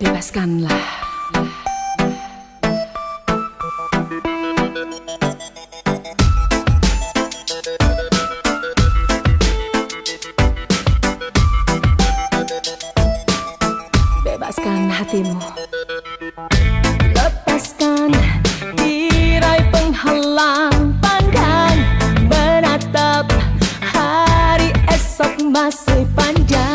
bebaskanlah. Bebaskan hatimu. Lepaskan tirai penghalang pandang menatap hari esok masih panjang.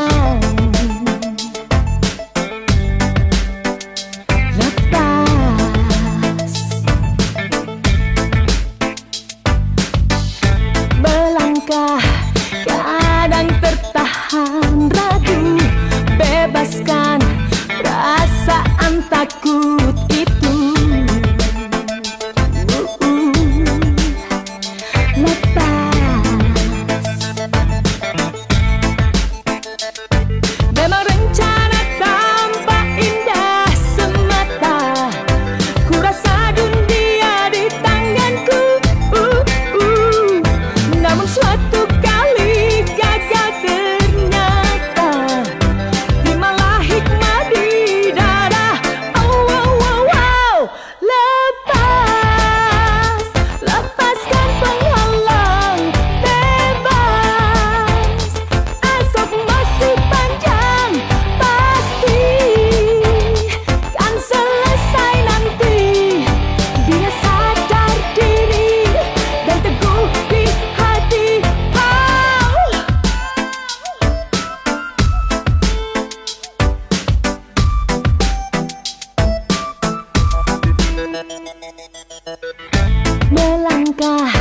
莫浪干。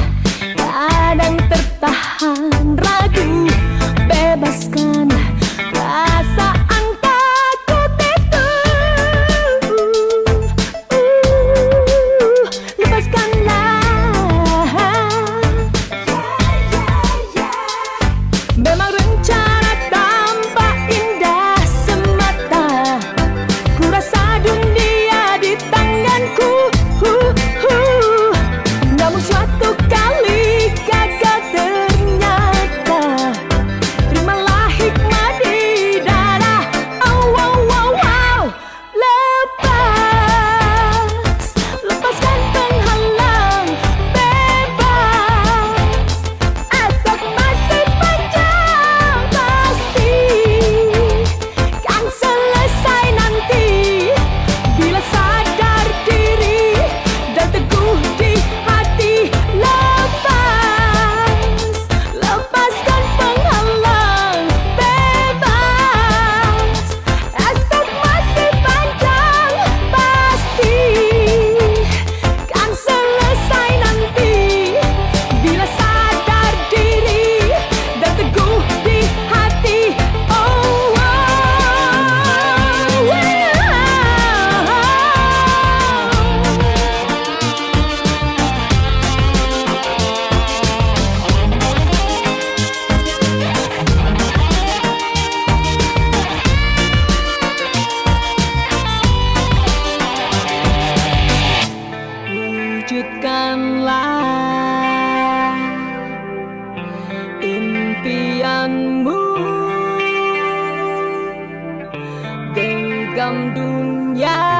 Lakukanlah impianmu Genggam dunia.